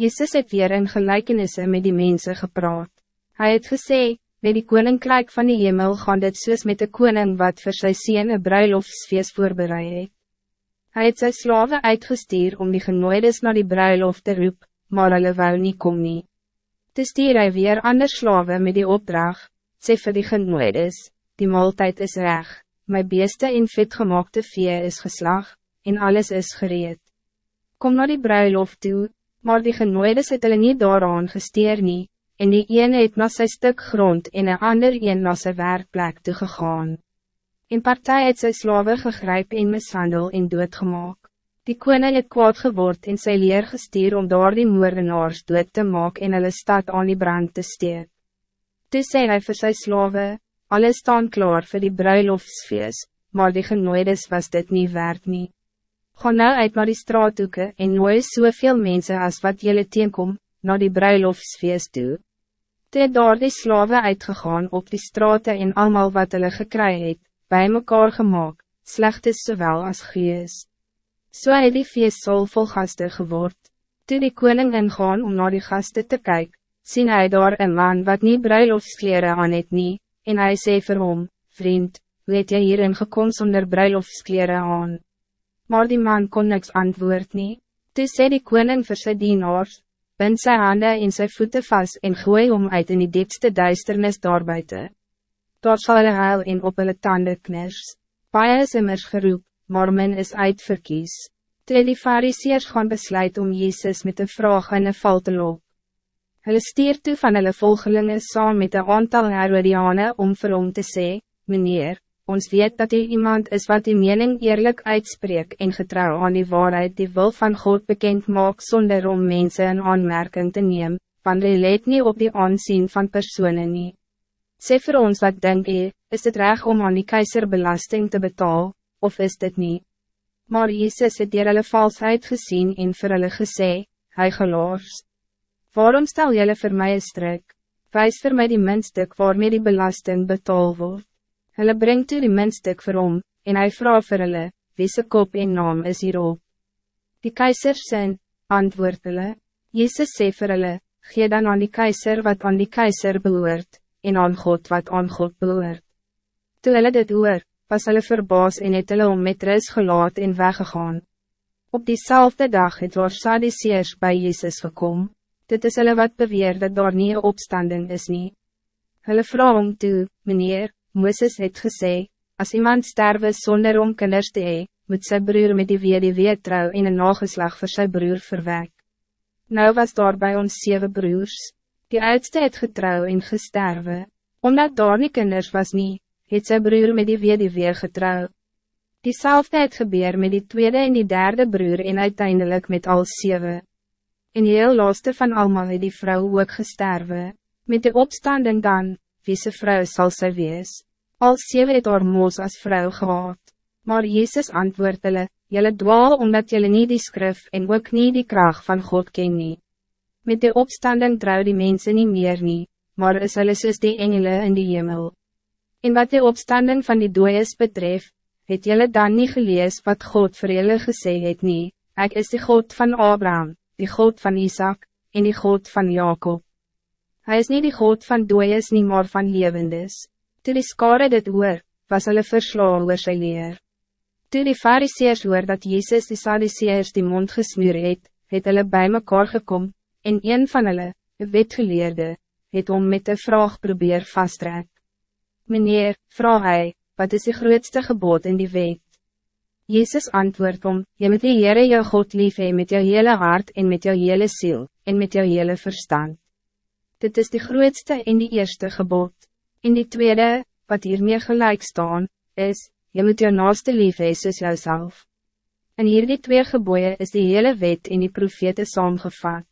Jezus het weer in gelijkenissen met die mensen gepraat. Hij het gesê, met die koninkrijk van die hemel gaan dit soos met de koning wat vir sy sien een bruiloftsfeest voorbereid het. Hy het sy slawe uitgestuur om die genooides naar die bruiloft te roep, maar hulle wou nie kom nie. Te stuur hy weer ander slawe met die opdracht, sê vir die genooides, die maaltijd is reg, my beeste en vetgemaakte vee is geslag, en alles is gereed. Kom naar die bruiloft toe, maar die genooides het hulle nie daaraan gesteer nie, en die een het na sy stuk grond en een ander een na sy werkplek toegegaan. En partij het sy slawe gegryp en mishandel en doodgemaak. Die koning het kwaad geword en sy leer gestuur om daar die moordenaars dood te maak en hulle stad aan die brand te steek. Toe sê hy vir sy slawe, alles staan klaar voor die bruiloftsfeest, maar die genooides was dit niet waard nie. Ga nou uit naar die straathoeken en nooi soveel mensen als wat jullie teenkom, naar die bruiloftsfeest toe. Toe het daar die slawe uitgegaan op die straten en allemaal wat hulle gekry het, by mekaar gemaakt, slecht is zowel als gees. So het die feest sol vol gasten geword. Toe die koning ingaan om naar die gasten te kijken, sien hy daar een man wat niet bruiloftskleren aan het nie, en hij sê vir hom, vriend, hoe het jy hierin gekom sonder bruiloftskleren aan? Maar die man kon niks antwoord nie. Toe sê die koning vir sy dienaars, bind sy handen en sy voeten vast en gooi om uit in die diepste duisternis daarbuiten. Daar sal hulle huil en op hulle tanden kners. Paie is immers geroep, maar men is uitverkies. Toe die fariseers gaan besluit om Jezus met een vraag in een val te loop. Hulle stier toe van hulle volgelingen saam met een aantal Herodiane om vir hom te sê, Meneer, ons weet dat hij iemand is wat die mening eerlijk uitspreekt en getrouw aan die waarheid die wil van God bekend maakt zonder om mensen in aanmerking te nemen, van die leed niet op die aanzien van personen niet. Sê vir ons wat denk je, is het recht om aan die keizer belasting te betalen, of is dit niet? Maar Jezus het dier hulle valsheid gezien en vir hulle gesê, hy geloors. Waarom stel jylle vir my een strik? Wijs vir my die minstuk waarmee die belasting betaal wordt. Hulle brengt toe die minstuk vir hom, en hy vraag vir hulle, wie kop en naam is hierop. Die keizer sin, antwoord hulle, Jezus sê vir hulle, gee dan aan die keizer wat aan die keizer behoort, en aan God wat aan God behoort. Toe hulle dit hoor, was hulle verbaas en het hulle om met rus gelaat en weggegaan. Op diezelfde dag het waar Sadduceers bij Jezus gekom, dit is hulle wat beweer dat daar nie opstanding is nie. Hulle vraag om toe, meneer, Moeses het gesê, als iemand sterwe zonder om kinders te hee, moet sy broer met die weduwee trou en een nageslag voor sy broer verwek. Nou was daar bij ons zeven broers, die oudste het getrouw en gesterwe, omdat daar nie kinders was nie, het sy broer met die weduwee getrouw. Diezelfde het gebeur met die tweede en die derde broer en uiteindelijk met al zeven. En heel laaste van allemaal het die vrouw ook gesterwe, met de opstanding dan, wie se vrou sal sy wees. Al sewe het haar moos as vrou gehad. Maar Jezus antwoord hulle, Julle dwaal omdat jullie niet die skrif en ook niet die kracht van God ken nie. Met de opstanding trouw die mensen niet meer nie, maar is hulle soos die engelen in die hemel. En wat de opstanding van die dooies betreft, het jullie dan niet gelees wat God voor jullie gesê het nie, Ek is de God van Abraham, die God van Isaac, en die God van Jacob. Hij is niet die God van dooies nie maar van levendes. Toe die skare dit hoor, was hulle verslaan oor sy leer. Toe die fariseers hoor dat Jezus die Sadduceers die mond gesmeer het, het hulle by mekaar gekom, en een van hulle, een wetgeleerde, het om met de vraag probeer vasttrek. Meneer, vraag hy, wat is die grootste gebod in die wet? Jezus antwoord om, je moet die Heere jou God lief met jou hele hart en met jou hele ziel, en met jou hele verstand. Dit is de grootste en die eerste gebod. In die tweede, wat hiermee gelijk staan, is, je moet jou naaste lief hee soos jouself. En hier die twee geboeien is die hele wet in die profete saamgevat.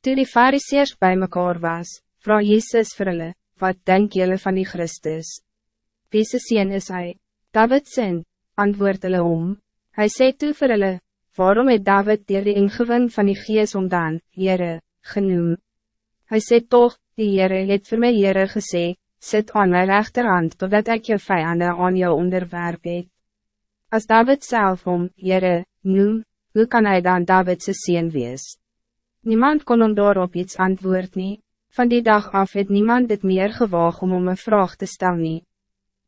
Toe die fariseers bij mekaar was, vraag Jezus vir hulle, wat denk jullie van die Christus? Wie se sien is hij? David sin, antwoord hulle om. Hij sê toe vir hulle, waarom het David dier die ingewin van die gees om dan, Heere, genoem? Hij sê toch, die Heere het vir my Heere gesê, sit aan my rechterhand, totdat ik je vijanden aan jou onderwerp het. As David zelf om, Heere, noem, hoe kan hij dan Davidse sien wees? Niemand kon hom daarop iets antwoord nie. Van die dag af het niemand dit meer gewaag om om een vraag te stellen. nie.